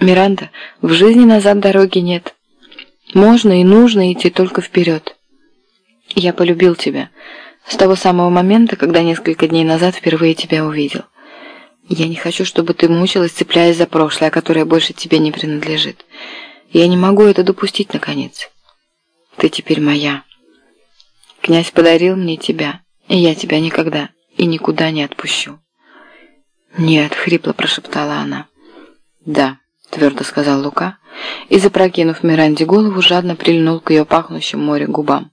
Миранда, в жизни назад дороги нет. Можно и нужно идти только вперед. Я полюбил тебя с того самого момента, когда несколько дней назад впервые тебя увидел. Я не хочу, чтобы ты мучилась, цепляясь за прошлое, которое больше тебе не принадлежит. Я не могу это допустить, наконец. Ты теперь моя. Князь подарил мне тебя, и я тебя никогда и никуда не отпущу. «Нет», — хрипло прошептала она. «Да», — твердо сказал Лука, и, запрокинув Миранде голову, жадно прильнул к ее пахнущим море губам.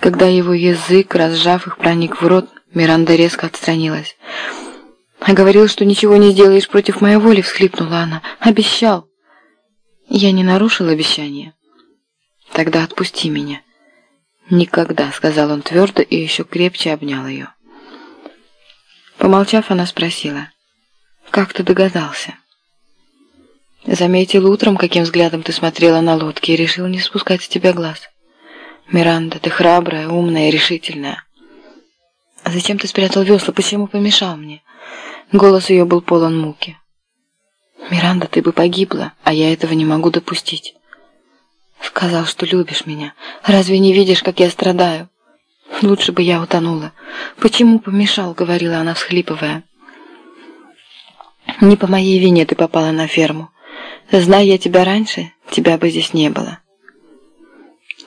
Когда его язык, разжав их, проник в рот, Миранда резко отстранилась. «А говорил, что ничего не сделаешь против моей воли», — всхлипнула она. «Обещал». «Я не нарушил обещание». «Тогда отпусти меня». «Никогда», — сказал он твердо и еще крепче обнял ее. Помолчав, она спросила. «Как ты догадался?» «Заметил утром, каким взглядом ты смотрела на лодки и решил не спускать с тебя глаз. Миранда, ты храбрая, умная и решительная. А зачем ты спрятал весла? Почему помешал мне?» Голос ее был полон муки. «Миранда, ты бы погибла, а я этого не могу допустить. Сказал, что любишь меня. Разве не видишь, как я страдаю? Лучше бы я утонула. Почему помешал?» — говорила она, всхлипывая. «Не по моей вине ты попала на ферму. Зная я тебя раньше, тебя бы здесь не было.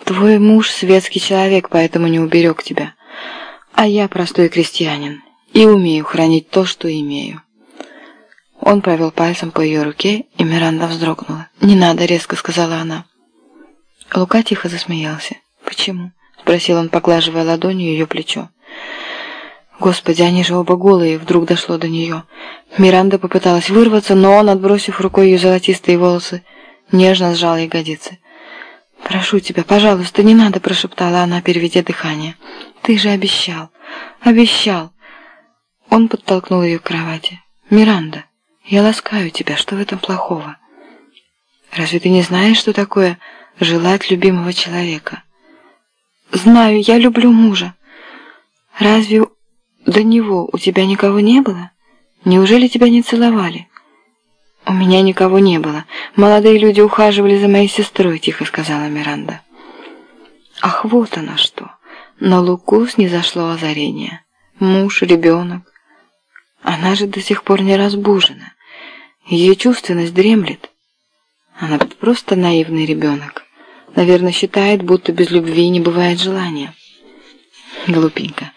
Твой муж светский человек, поэтому не уберег тебя. А я простой крестьянин и умею хранить то, что имею». Он провел пальцем по ее руке, и Миранда вздрогнула. «Не надо», — резко сказала она. Лука тихо засмеялся. «Почему?» — спросил он, поглаживая ладонью ее плечо. «Господи, они же оба голые!» — вдруг дошло до нее. Миранда попыталась вырваться, но он, отбросив рукой ее золотистые волосы, нежно сжал ягодицы. «Прошу тебя, пожалуйста, не надо!» — прошептала она, переведя дыхание. «Ты же обещал! Обещал!» Он подтолкнул ее к кровати. «Миранда, я ласкаю тебя, что в этом плохого? Разве ты не знаешь, что такое желать любимого человека?» «Знаю, я люблю мужа. Разве до него у тебя никого не было? Неужели тебя не целовали?» «У меня никого не было. Молодые люди ухаживали за моей сестрой», — тихо сказала Миранда. «Ах, вот оно что!» На Луку снизошло озарение. Муж, ребенок. Она же до сих пор не разбужена. Ее чувственность дремлет. Она просто наивный ребенок. Наверное, считает, будто без любви не бывает желания. Глупенько.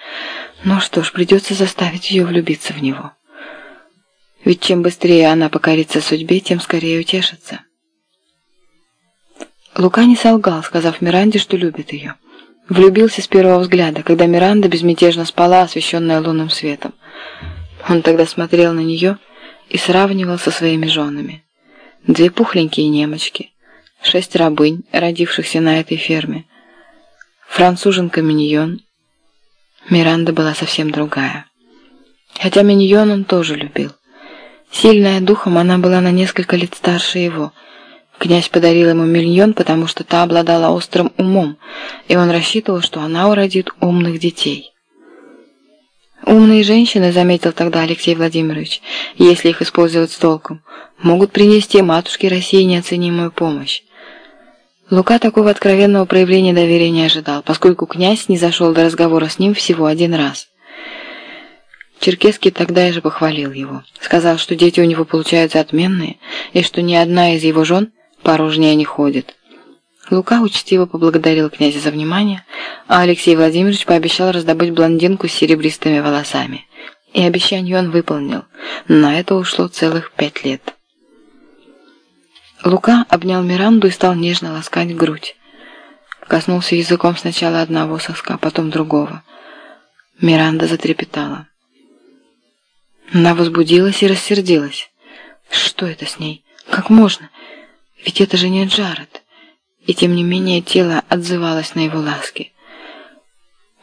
Ну что ж, придется заставить ее влюбиться в него. Ведь чем быстрее она покорится судьбе, тем скорее утешится. Лука не солгал, сказав Миранде, что любит ее. Влюбился с первого взгляда, когда Миранда безмятежно спала, освещенная лунным светом. Он тогда смотрел на нее и сравнивал со своими женами. Две пухленькие немочки, шесть рабынь, родившихся на этой ферме, француженка Миньон. Миранда была совсем другая. Хотя Миньон он тоже любил. Сильная духом, она была на несколько лет старше его. Князь подарил ему миллион, потому что та обладала острым умом, и он рассчитывал, что она уродит умных детей. Умные женщины, заметил тогда Алексей Владимирович, если их использовать с толком, могут принести матушке России неоценимую помощь. Лука такого откровенного проявления доверия не ожидал, поскольку князь не зашел до разговора с ним всего один раз. Черкесский тогда же похвалил его. Сказал, что дети у него получаются отменные, и что ни одна из его жен порожнее не ходит. Лука учтиво поблагодарил князя за внимание, а Алексей Владимирович пообещал раздобыть блондинку с серебристыми волосами. И обещание он выполнил. На это ушло целых пять лет. Лука обнял Миранду и стал нежно ласкать грудь. Коснулся языком сначала одного соска, потом другого. Миранда затрепетала. Она возбудилась и рассердилась. Что это с ней? Как можно? Ведь это же не Джаред. И тем не менее тело отзывалось на его ласки.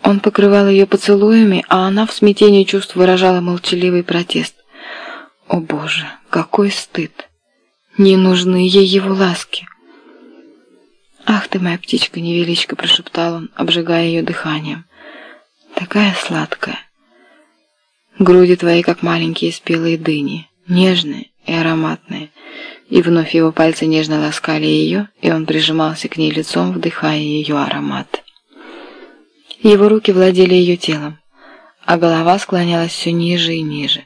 Он покрывал ее поцелуями, а она в смятении чувств выражала молчаливый протест. О боже, какой стыд! Не нужны ей его ласки. «Ах ты, моя птичка-невеличка!» – прошептал он, обжигая ее дыханием. «Такая сладкая. Груди твои, как маленькие спелые дыни, нежные и ароматные. И вновь его пальцы нежно ласкали ее, и он прижимался к ней лицом, вдыхая ее аромат. Его руки владели ее телом, а голова склонялась все ниже и ниже.